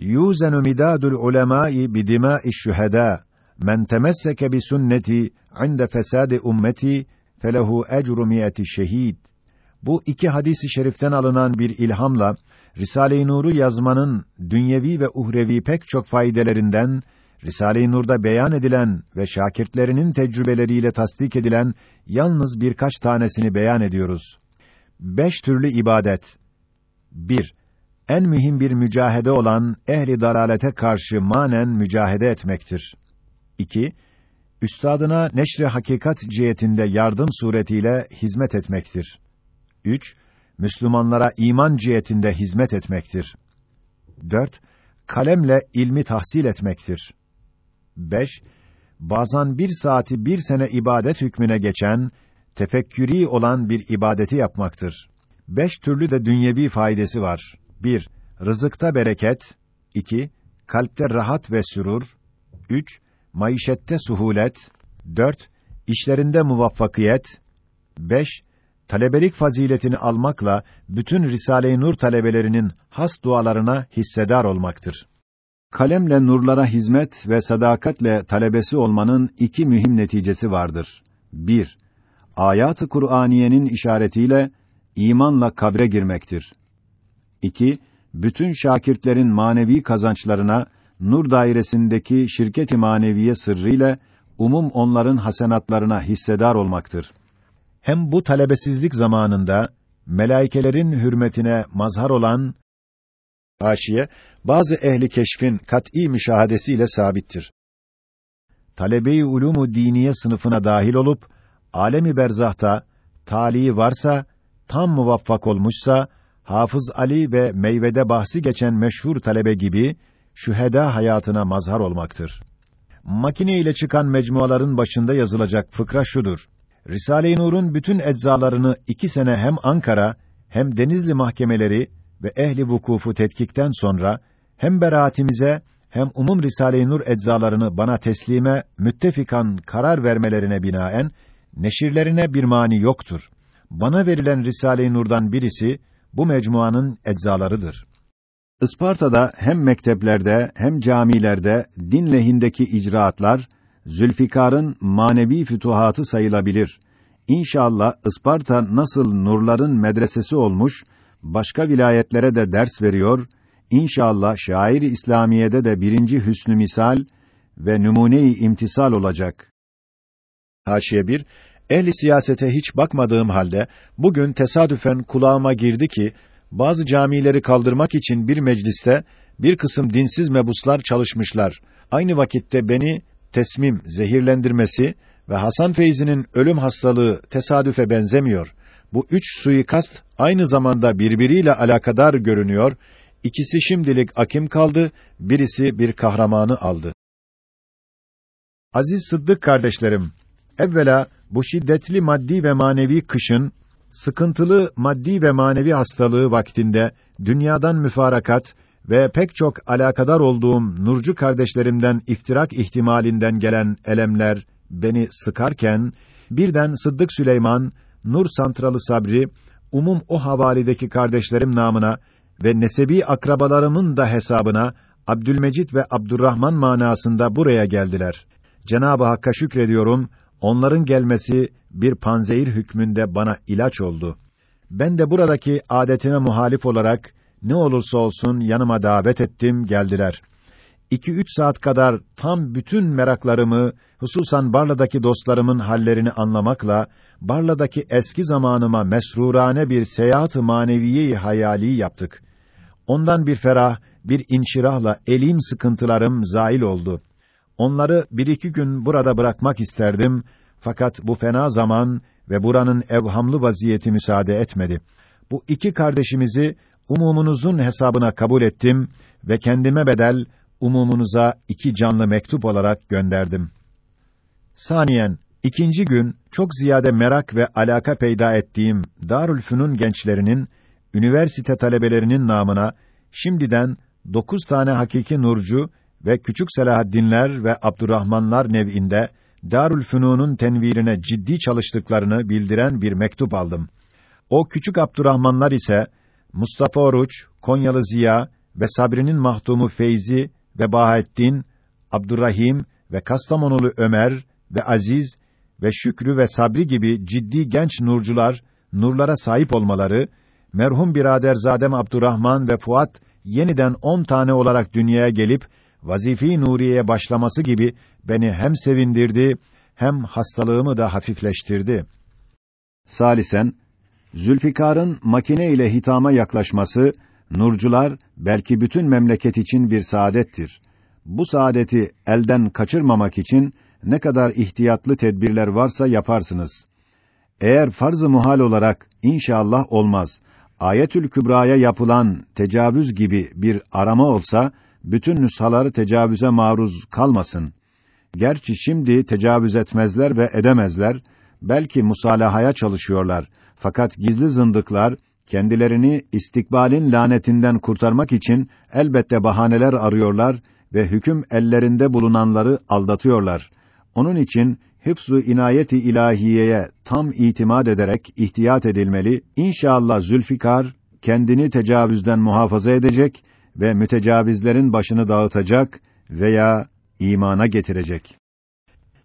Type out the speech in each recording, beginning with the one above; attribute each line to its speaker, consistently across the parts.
Speaker 1: yuzenu midadul ulemâ'i bidimâ'i şühedâ men temesseke bi sünneti inde fesadi ummeti felehu ecru miyeti şehid. Bu iki hadisi şeriften alınan bir ilhamla Risale-i Nur'u yazmanın dünyevi ve uhrevi pek çok faydelerinden Risale-i Nur'da beyan edilen ve şakirtlerinin tecrübeleriyle tasdik edilen yalnız birkaç tanesini beyan ediyoruz. Beş türlü ibadet. 1. En mühim bir mücahede olan ehli dalalete karşı manen mücahede etmektir. 2. Üstadına neşri hakikat cihetinde yardım suretiyle hizmet etmektir. 3. Müslümanlara iman cihetinde hizmet etmektir. 4. Kalemle ilmi tahsil etmektir. 5. Bazen bir saati bir sene ibadet hükmüne geçen, tefekkürî olan bir ibadeti yapmaktır. Beş türlü de dünyevi faydası var. 1. Rızıkta bereket. 2. Kalpte rahat ve sürur. 3. Maişette suhulet. 4. İşlerinde muvaffakiyet. 5 talebelik faziletini almakla bütün Risale-i Nur talebelerinin has dualarına hissedar olmaktır. Kalemle nurlara hizmet ve sadakatle talebesi olmanın iki mühim neticesi vardır. 1. Ayat-ı Kur'aniyenin işaretiyle imanla kabre girmektir. 2. Bütün şakirtlerin manevi kazançlarına nur dairesindeki şirket-i maneviye sırrıyla umum onların hasenatlarına hissedar olmaktır. Hem bu talebesizlik zamanında melaikelerin hürmetine mazhar olan haşiye bazı ehli keşfin kat'î müşahadesiyle sabittir. Talebe-i ulûmu diniye sınıfına dahil olup alemi berzahta talihi varsa tam muvaffak olmuşsa Hafız Ali ve meyvede bahsi geçen meşhur talebe gibi şüheda hayatına mazhar olmaktır. Makine ile çıkan mecmuaların başında yazılacak fıkra şudur. Risale-i Nur'un bütün eczalarını iki sene hem Ankara hem Denizli mahkemeleri ve ehli vukufu tetkikten sonra hem beraatimize hem umum Risale-i Nur eczalarını bana teslime müttefikan karar vermelerine binaen neşirlerine bir mani yoktur. Bana verilen Risale-i Nur'dan birisi bu mecmuanın eczalarıdır. Isparta'da hem mekteplerde hem camilerde din lehindeki icraatlar Zülfikar'ın manevi fütuhatı sayılabilir. İnşallah Isparta nasıl nurların medresesi olmuş, başka vilayetlere de ders veriyor, İnşallah şair İslamiye'de de birinci hüsnü misal ve numune-i imtisal olacak. Haşiye bir, ehli siyasete hiç bakmadığım halde bugün tesadüfen kulağıma girdi ki bazı camileri kaldırmak için bir mecliste bir kısım dinsiz mebuslar çalışmışlar. Aynı vakitte beni tesmim, zehirlendirmesi ve Hasan Feyzi'nin ölüm hastalığı tesadüfe benzemiyor. Bu üç suikast aynı zamanda birbiriyle alakadar görünüyor. İkisi şimdilik akim kaldı, birisi bir kahramanı aldı. Aziz Sıddık kardeşlerim, evvela bu şiddetli maddi ve manevi kışın, sıkıntılı maddi ve manevi hastalığı vaktinde dünyadan müfarakat ve pek çok alakadar olduğum nurcu kardeşlerimden iftirak ihtimalinden gelen elemler beni sıkarken birden Sıddık Süleyman, Nur Santralı Sabri, umum o havalideki kardeşlerim namına ve nesebi akrabalarımın da hesabına Abdülmecit ve Abdurrahman manasında buraya geldiler. Cenab-ı Hakk'a şükrediyorum. Onların gelmesi bir panzehir hükmünde bana ilaç oldu. Ben de buradaki adetime muhalif olarak ne olursa olsun yanıma davet ettim, geldiler. İki üç saat kadar tam bütün meraklarımı, hususan Barla'daki dostlarımın hallerini anlamakla, Barla'daki eski zamanıma mesrurane bir seyahat-ı maneviye hayali yaptık. Ondan bir ferah, bir inşirahla elim sıkıntılarım zail oldu. Onları bir iki gün burada bırakmak isterdim, fakat bu fena zaman ve buranın evhamlı vaziyeti müsaade etmedi. Bu iki kardeşimizi umumunuzun hesabına kabul ettim ve kendime bedel umumunuza iki canlı mektup olarak gönderdim. Saniyen, ikinci gün çok ziyade merak ve alaka peyda ettiğim Darülfünun gençlerinin, üniversite talebelerinin namına şimdiden dokuz tane hakiki nurcu ve küçük Selahaddinler ve Abdurrahmanlar nev'inde Darülfünun'un tenvirine ciddi çalıştıklarını bildiren bir mektup aldım. O küçük Abdurrahmanlar ise Mustafa Oruç, Konyalı Ziya ve Sabri'nin mahtumu Feyzi ve Bahattin, Abdurrahim ve Kastamonulu Ömer ve Aziz ve Şükrü ve Sabri gibi ciddi genç nurcular nurlara sahip olmaları, merhum biraderzadem Abdurrahman ve Fuat yeniden on tane olarak dünyaya gelip vazife-i nuriyeye başlaması gibi beni hem sevindirdi hem hastalığımı da hafifleştirdi. Salisen Zülfikar'ın makine ile hitama yaklaşması nurcular belki bütün memleket için bir saadettir. Bu saadeti elden kaçırmamak için ne kadar ihtiyatlı tedbirler varsa yaparsınız. Eğer farz-ı muhal olarak inşallah olmaz. Ayetül Kübra'ya yapılan tecavüz gibi bir arama olsa bütün nüshaları tecavüze maruz kalmasın. Gerçi şimdi tecavüz etmezler ve edemezler, belki musalahaya çalışıyorlar. Fakat gizli zındıklar kendilerini istikbalin lanetinden kurtarmak için elbette bahaneler arıyorlar ve hüküm ellerinde bulunanları aldatıyorlar. Onun için hıfzu inayeti ilahiyeye tam itimat ederek ihtiyat edilmeli. İnşallah Zülfikar kendini tecavüzden muhafaza edecek ve mütecavizlerin başını dağıtacak veya imana getirecek.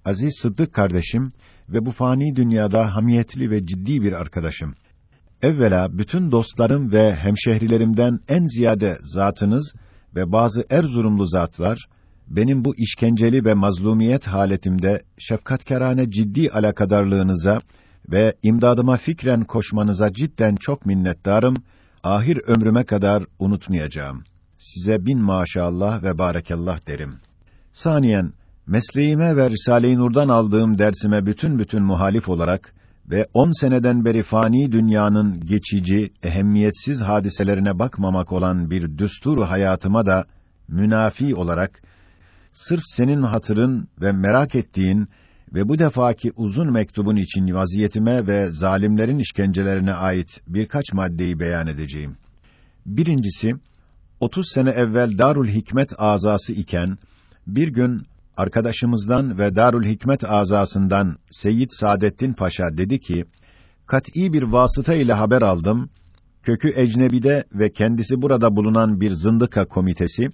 Speaker 1: Aziz Sıddık kardeşim ve bu fani dünyada hamiyetli ve ciddi bir arkadaşım. Evvela bütün dostlarım ve hemşehrilerimden en ziyade zatınız ve bazı Erzurumlu zatlar benim bu işkenceli ve mazlumiyet haletimde şefkatkarane ciddi alakadarlığınıza ve imdadıma fikren koşmanıza cidden çok minnettarım. Ahir ömrüme kadar unutmayacağım. Size bin maşallah ve barakallah derim. Saniyen mesleğime ve Risale-i Nur'dan aldığım dersime bütün bütün muhalif olarak ve on seneden beri fani dünyanın geçici, ehemmiyetsiz hadiselerine bakmamak olan bir düstur hayatıma da münafi olarak sırf senin hatırın ve merak ettiğin ve bu defaki uzun mektubun için vaziyetime ve zalimlerin işkencelerine ait birkaç maddeyi beyan edeceğim. Birincisi, 30 sene evvel Darül Hikmet azası iken bir gün arkadaşımızdan ve Darül Hikmet azasından Seyyid Saadettin Paşa dedi ki: Kat'î bir vasıta ile haber aldım. Kökü ecnebide ve kendisi burada bulunan bir zındıka komitesi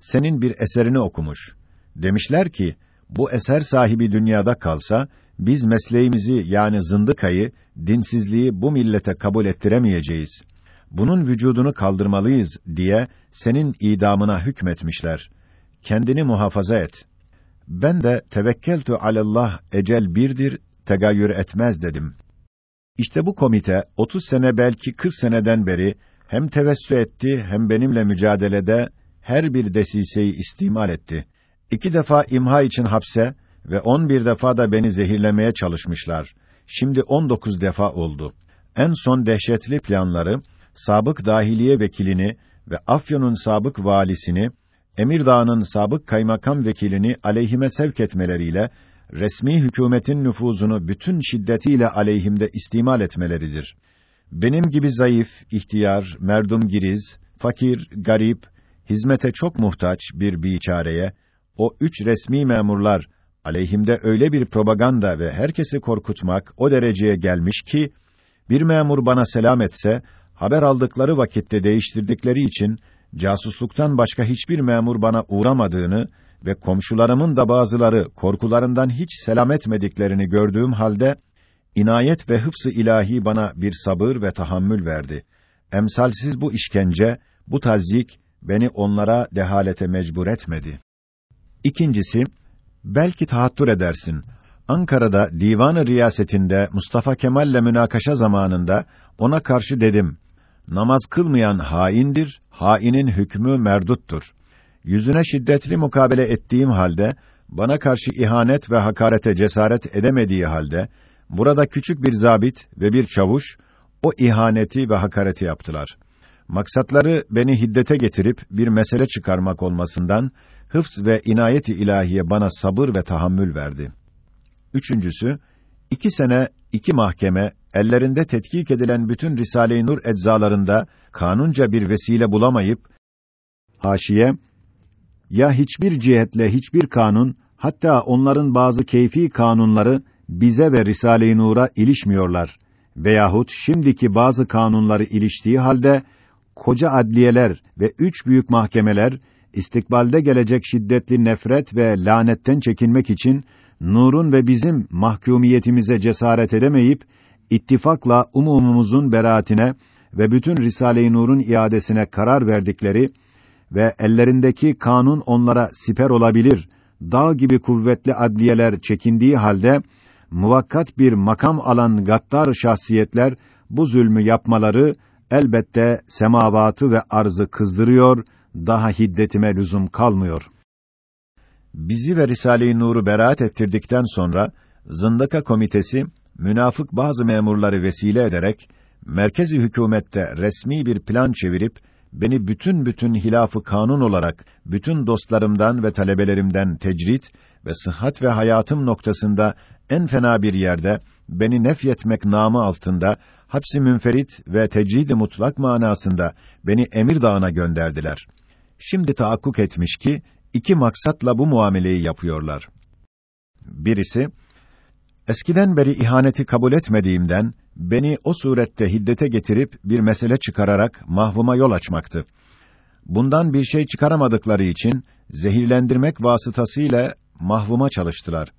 Speaker 1: senin bir eserini okumuş. Demişler ki, bu eser sahibi dünyada kalsa, biz mesleğimizi yani zındıkayı, dinsizliği bu millete kabul ettiremeyeceğiz. Bunun vücudunu kaldırmalıyız diye senin idamına hükmetmişler. Kendini muhafaza et. Ben de tevekkeltü alallah ecel birdir, tegayyür etmez dedim. İşte bu komite 30 sene belki 40 seneden beri hem tevessü etti hem benimle mücadelede her bir desiseyi istimal etti. İki defa imha için hapse ve on bir defa da beni zehirlemeye çalışmışlar. Şimdi on dokuz defa oldu. En son dehşetli planları, sabık dahiliye vekilini ve Afyon'un sabık valisini, Emirdağ'ın sabık kaymakam vekilini aleyhime sevk etmeleriyle, resmi hükümetin nüfuzunu bütün şiddetiyle aleyhimde istimal etmeleridir. Benim gibi zayıf, ihtiyar, merdum giriz, fakir, garip, hizmete çok muhtaç bir biçareye, o üç resmi memurlar aleyhimde öyle bir propaganda ve herkesi korkutmak o dereceye gelmiş ki bir memur bana selam etse haber aldıkları vakitte değiştirdikleri için casusluktan başka hiçbir memur bana uğramadığını ve komşularımın da bazıları korkularından hiç selam etmediklerini gördüğüm halde inayet ve hıfsı ilahi bana bir sabır ve tahammül verdi. Emsalsiz bu işkence, bu tazyik beni onlara dehalete mecbur etmedi. İkincisi, belki tahattür edersin. Ankara'da divan riyasetinde Mustafa Kemal'le münakaşa zamanında ona karşı dedim. Namaz kılmayan haindir, hainin hükmü merduttur. Yüzüne şiddetli mukabele ettiğim halde bana karşı ihanet ve hakarete cesaret edemediği halde burada küçük bir zabit ve bir çavuş o ihaneti ve hakareti yaptılar. Maksatları beni hiddete getirip bir mesele çıkarmak olmasından hıfz ve inayeti ilahiye bana sabır ve tahammül verdi. Üçüncüsü, iki sene, iki mahkeme, ellerinde tetkik edilen bütün Risale-i Nur eczalarında kanunca bir vesile bulamayıp, haşiye, ya hiçbir cihetle hiçbir kanun, hatta onların bazı keyfi kanunları bize ve Risale-i Nur'a ilişmiyorlar veyahut şimdiki bazı kanunları iliştiği halde koca adliyeler ve üç büyük mahkemeler istikbalde gelecek şiddetli nefret ve lanetten çekinmek için Nur'un ve bizim mahkumiyetimize cesaret edemeyip ittifakla umumumuzun beraatine ve bütün Risale-i Nur'un iadesine karar verdikleri ve ellerindeki kanun onlara siper olabilir, dağ gibi kuvvetli adliyeler çekindiği halde muvakkat bir makam alan gattar şahsiyetler bu zulmü yapmaları elbette semavatı ve arzı kızdırıyor, daha hiddetime lüzum kalmıyor. Bizi ve Risale-i Nur'u beraat ettirdikten sonra Zındaka Komitesi münafık bazı memurları vesile ederek merkezi hükümette resmi bir plan çevirip beni bütün bütün hilafı kanun olarak bütün dostlarımdan ve talebelerimden tecrit ve sıhhat ve hayatım noktasında en fena bir yerde beni nefyetmek namı altında hapsi münferit ve tecrid mutlak manasında beni Emir Dağı'na gönderdiler. Şimdi tahakkuk etmiş ki iki maksatla bu muameleyi yapıyorlar. Birisi eskiden beri ihaneti kabul etmediğimden beni o surette hiddete getirip bir mesele çıkararak mahvuma yol açmaktı. Bundan bir şey çıkaramadıkları için zehirlendirmek vasıtasıyla mahvuma çalıştılar.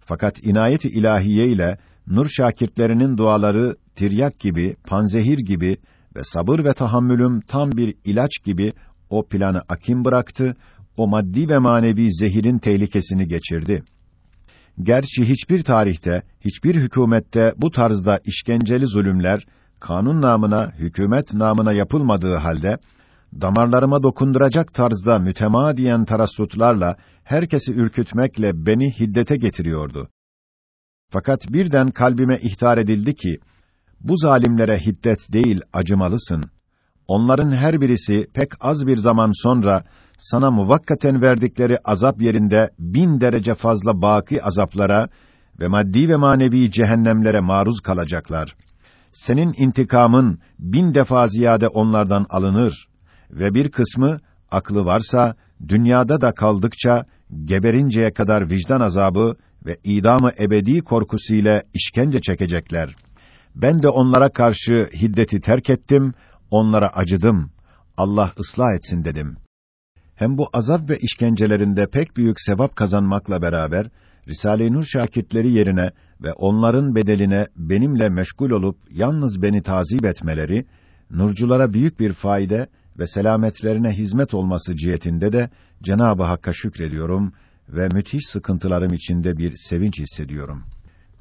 Speaker 1: Fakat inayet-i ilahiye ile nur şakirtlerinin duaları tiryak gibi, panzehir gibi ve sabır ve tahammülüm tam bir ilaç gibi o planı akim bıraktı, o maddi ve manevi zehirin tehlikesini geçirdi. Gerçi hiçbir tarihte, hiçbir hükümette bu tarzda işkenceli zulümler kanun namına, hükümet namına yapılmadığı halde damarlarıma dokunduracak tarzda mütemadiyen tarassutlarla herkesi ürkütmekle beni hiddete getiriyordu. Fakat birden kalbime ihtar edildi ki bu zalimlere hiddet değil acımalısın. Onların her birisi pek az bir zaman sonra sana muvakkaten verdikleri azap yerinde bin derece fazla baki azaplara ve maddi ve manevi cehennemlere maruz kalacaklar. Senin intikamın bin defa ziyade onlardan alınır ve bir kısmı aklı varsa dünyada da kaldıkça geberinceye kadar vicdan azabı ve idamı ebedi korkusuyla işkence çekecekler. Ben de onlara karşı hiddeti terk ettim, onlara acıdım. Allah ıslah etsin dedim. Hem bu azap ve işkencelerinde pek büyük sevap kazanmakla beraber Risale-i Nur şakirtleri yerine ve onların bedeline benimle meşgul olup yalnız beni tazip etmeleri nurculara büyük bir fayda ve selametlerine hizmet olması cihetinde de Cenab-ı Hakk'a şükrediyorum ve müthiş sıkıntılarım içinde bir sevinç hissediyorum.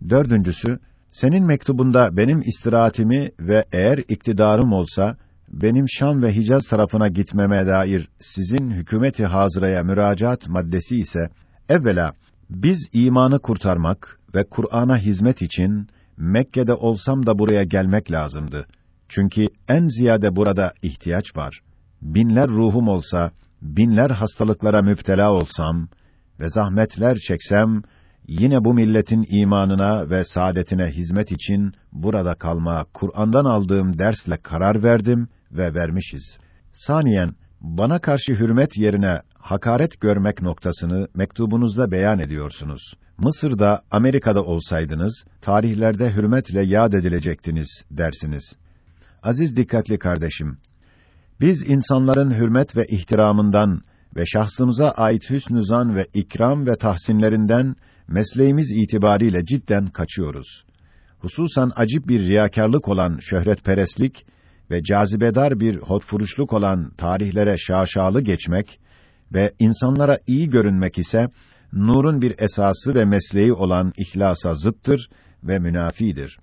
Speaker 1: Dördüncüsü, senin mektubunda benim istirahatimi ve eğer iktidarım olsa benim Şam ve Hicaz tarafına gitmeme dair sizin hükümeti hazıraya müracaat maddesi ise evvela biz imanı kurtarmak ve Kur'an'a hizmet için Mekke'de olsam da buraya gelmek lazımdı. Çünkü en ziyade burada ihtiyaç var. Binler ruhum olsa, binler hastalıklara müptela olsam ve zahmetler çeksem yine bu milletin imanına ve saadetine hizmet için burada kalma Kur'an'dan aldığım dersle karar verdim ve vermişiz. Saniyen bana karşı hürmet yerine hakaret görmek noktasını mektubunuzda beyan ediyorsunuz. Mısır'da, Amerika'da olsaydınız tarihlerde hürmetle yad edilecektiniz dersiniz. Aziz dikkatli kardeşim, biz insanların hürmet ve ihtiramından ve şahsımıza ait hüsnü zan ve ikram ve tahsinlerinden mesleğimiz itibariyle cidden kaçıyoruz. Hususan acip bir riyakarlık olan şöhretperestlik ve cazibedar bir hotfuruşluk olan tarihlere şaşalı geçmek ve insanlara iyi görünmek ise nurun bir esası ve mesleği olan ihlasa zıttır ve münafidir.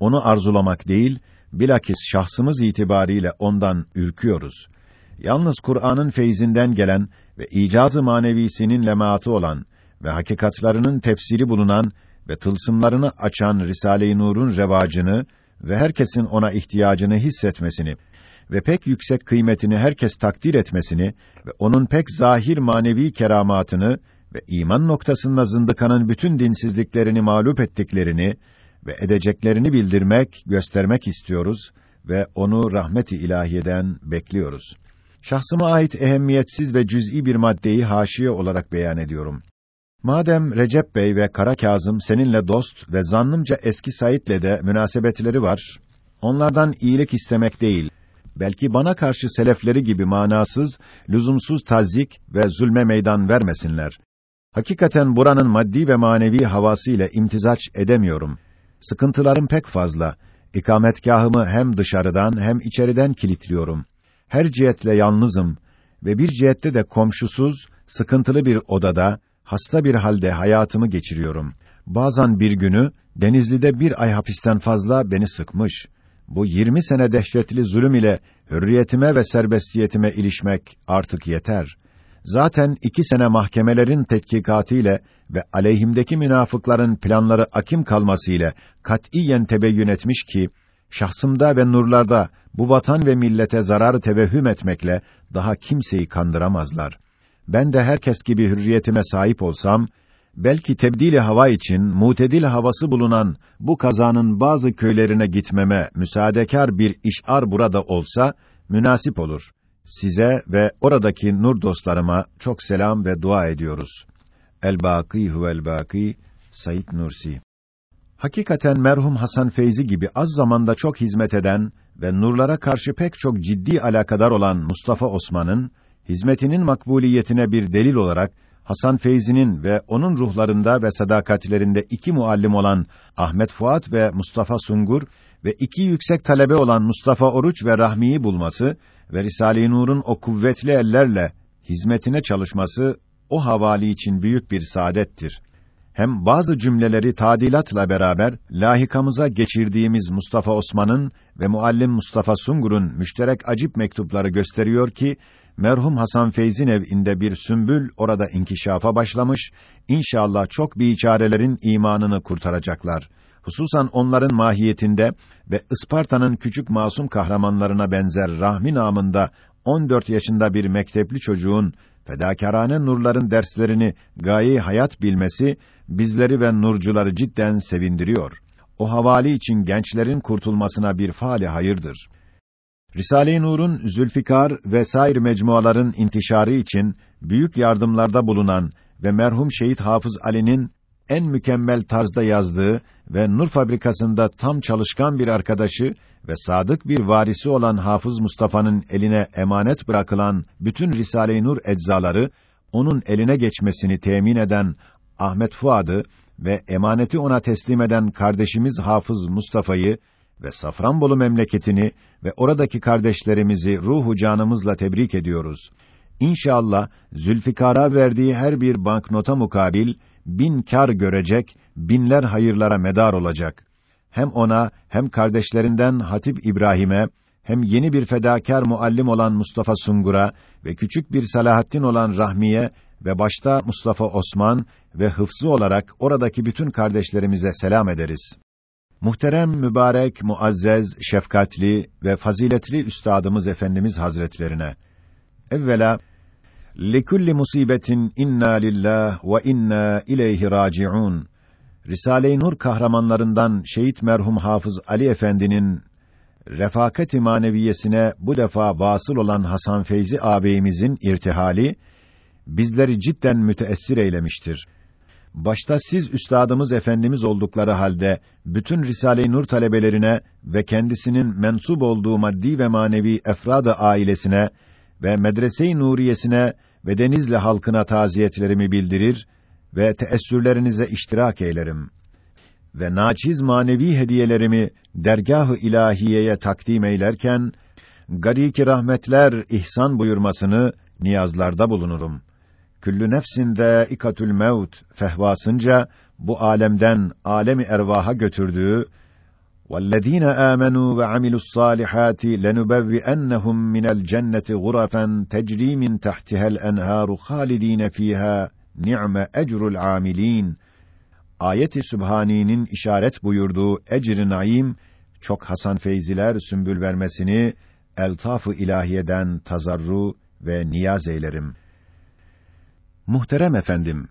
Speaker 1: Onu arzulamak değil, bilakis şahsımız itibariyle ondan ürküyoruz. Yalnız Kur'an'ın feyzinden gelen ve icazı manevisinin lemaatı olan ve hakikatlarının tefsiri bulunan ve tılsımlarını açan Risale-i Nur'un revacını ve herkesin ona ihtiyacını hissetmesini ve pek yüksek kıymetini herkes takdir etmesini ve onun pek zahir manevi keramatını ve iman noktasında zındıkanın bütün dinsizliklerini mağlup ettiklerini ve edeceklerini bildirmek, göstermek istiyoruz ve onu rahmet-i ilahiyeden bekliyoruz. Şahsıma ait ehemmiyetsiz ve cüz'i bir maddeyi haşiye olarak beyan ediyorum. Madem Recep Bey ve Kara Kazım seninle dost ve zannımca eski Said'le de münasebetleri var, onlardan iyilik istemek değil, belki bana karşı selefleri gibi manasız, lüzumsuz tazik ve zulme meydan vermesinler. Hakikaten buranın maddi ve manevi havası ile imtizaç edemiyorum. Sıkıntılarım pek fazla. İkametgahımı hem dışarıdan hem içeriden kilitliyorum. Her cihetle yalnızım ve bir cihette de komşusuz, sıkıntılı bir odada, hasta bir halde hayatımı geçiriyorum. Bazen bir günü Denizli'de bir ay hapisten fazla beni sıkmış. Bu 20 sene dehşetli zulüm ile hürriyetime ve serbestiyetime ilişmek artık yeter. Zaten iki sene mahkemelerin tetkikatı ile ve aleyhimdeki münafıkların planları akim kalması ile katiyen tebeyyün etmiş ki şahsımda ve nurlarda bu vatan ve millete zarar tevehhüm etmekle daha kimseyi kandıramazlar. Ben de herkes gibi hürriyetime sahip olsam belki tebdili hava için mutedil havası bulunan bu kazanın bazı köylerine gitmeme müsaadekar bir işar burada olsa münasip olur. Size ve oradaki nur dostlarıma çok selam ve dua ediyoruz. El-Bâkî huvel-Bâkî Said Nursi Hakikaten merhum Hasan Feyzi gibi az zamanda çok hizmet eden ve nurlara karşı pek çok ciddi alakadar olan Mustafa Osman'ın hizmetinin makbuliyetine bir delil olarak Hasan Feyzi'nin ve onun ruhlarında ve sadakatlerinde iki muallim olan Ahmet Fuat ve Mustafa Sungur ve iki yüksek talebe olan Mustafa Oruç ve Rahmi'yi bulması ve Risale-i Nur'un o kuvvetli ellerle hizmetine çalışması o havali için büyük bir saadettir. Hem bazı cümleleri tadilatla beraber lahikamıza geçirdiğimiz Mustafa Osman'ın ve muallim Mustafa Sungur'un müşterek acip mektupları gösteriyor ki merhum Hasan Feyzin evinde bir sümbül orada inkişafa başlamış, inşallah çok biçarelerin imanını kurtaracaklar. Hususan onların mahiyetinde ve Isparta'nın küçük masum kahramanlarına benzer Rahmi namında 14 yaşında bir mektepli çocuğun fedakârane nurların derslerini gaye hayat bilmesi bizleri ve nurcuları cidden sevindiriyor. O havali için gençlerin kurtulmasına bir faali hayırdır. Risale-i Nur'un Zülfikar ve sair mecmuaların intişarı için büyük yardımlarda bulunan ve merhum Şehit Hafız Ali'nin en mükemmel tarzda yazdığı ve Nur fabrikasında tam çalışkan bir arkadaşı ve sadık bir varisi olan Hafız Mustafa'nın eline emanet bırakılan bütün Risale-i Nur eczaları onun eline geçmesini temin eden Ahmet Fuad'ı ve emaneti ona teslim eden kardeşimiz Hafız Mustafa'yı ve Safranbolu memleketini ve oradaki kardeşlerimizi ruhu canımızla tebrik ediyoruz. İnşallah Zülfikar'a verdiği her bir banknota mukabil bin kar görecek, binler hayırlara medar olacak. Hem ona hem kardeşlerinden Hatip İbrahim'e hem yeni bir fedakar muallim olan Mustafa Sungur'a ve küçük bir Salahattin olan Rahmiye ve başta Mustafa Osman ve hıfzı olarak oradaki bütün kardeşlerimize selam ederiz. Muhterem, mübarek, muazzez, şefkatli ve faziletli üstadımız Efendimiz Hazretlerine evvela likulli musibetin inna lillah ve inna ileyhi raciun. Risale-i Nur kahramanlarından şehit merhum Hafız Ali Efendi'nin refakat-i maneviyesine bu defa vasıl olan Hasan Feyzi ağabeyimizin irtihali bizleri cidden müteessir eylemiştir. Başta siz üstadımız efendimiz oldukları halde bütün Risale-i Nur talebelerine ve kendisinin mensup olduğu maddi ve manevi efrad ailesine ve medrese-i Nuriyesine ve Denizli halkına taziyetlerimi bildirir ve teessürlerinize iştirak eylerim. Ve naçiz manevi hediyelerimi dergâh-ı ilahiyeye takdim eylerken gariki rahmetler ihsan buyurmasını niyazlarda bulunurum. Küllü nefsinde ikatül mevt fehvasınca bu alemden alemi ervaha götürdüğü وَالَّذ۪ينَ آمَنُوا وَعَمِلُوا الصَّالِحَاتِ لَنُبَوِّئَنَّهُمْ مِنَ الْجَنَّةِ غُرَفًا تَجْرِي مِنْ تَحْتِهَا الْأَنْهَارُ خَالِد۪ينَ ف۪يهَا نِعْمَ اَجْرُ الْعَامِل۪ينَ Ayet-i Sübhani'nin işaret buyurduğu ecr-i naim, çok Hasan Feyziler sümbül vermesini, eltaf-ı ilahiyeden tazarru ve niyaz eylerim. Muhterem efendim,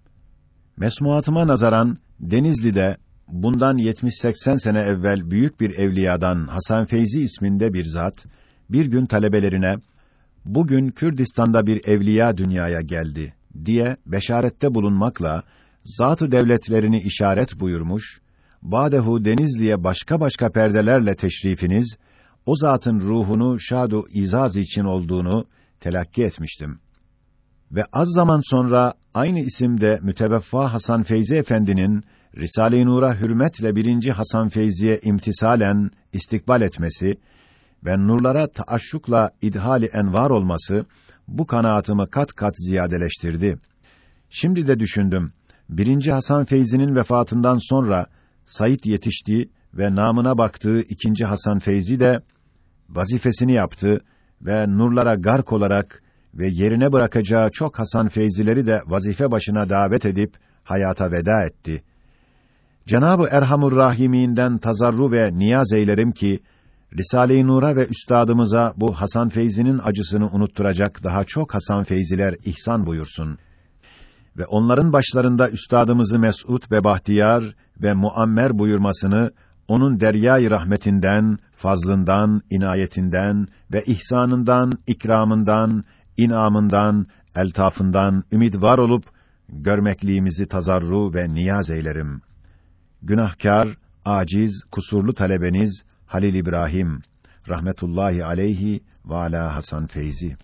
Speaker 1: mesmuatıma nazaran Denizli'de bundan 70-80 sene evvel büyük bir evliyadan Hasan Feyzi isminde bir zat bir gün talebelerine bugün Kürdistan'da bir evliya dünyaya geldi diye beşarette bulunmakla zatı devletlerini işaret buyurmuş. Badehu Denizli'ye başka başka perdelerle teşrifiniz o zatın ruhunu şadu izaz için olduğunu telakki etmiştim. Ve az zaman sonra aynı isimde müteveffa Hasan Feyzi Efendi'nin Risale-i Nur'a hürmetle birinci Hasan Feyzi'ye imtisalen istikbal etmesi ve nurlara taaşşukla idhali envar olması bu kanaatımı kat kat ziyadeleştirdi. Şimdi de düşündüm. Birinci Hasan Feyzi'nin vefatından sonra Said yetişti ve namına baktığı ikinci Hasan Feyzi de vazifesini yaptı ve nurlara gark olarak ve yerine bırakacağı çok Hasan Feyzileri de vazife başına davet edip hayata veda etti. Cenab-ı Erhamur Rahiminden tazarru ve niyaz eylerim ki Risale-i Nur'a ve üstadımıza bu Hasan Feyzi'nin acısını unutturacak daha çok Hasan Feyziler ihsan buyursun. Ve onların başlarında üstadımızı mes'ud ve bahtiyar ve muammer buyurmasını onun deryai rahmetinden, fazlından, inayetinden ve ihsanından, ikramından, inamından, eltafından ümid var olup görmekliğimizi tazarru ve niyaz eylerim. Günahkar, aciz, kusurlu talebeniz Halil İbrahim. Rahmetullahi aleyhi ve ala Hasan Feyzi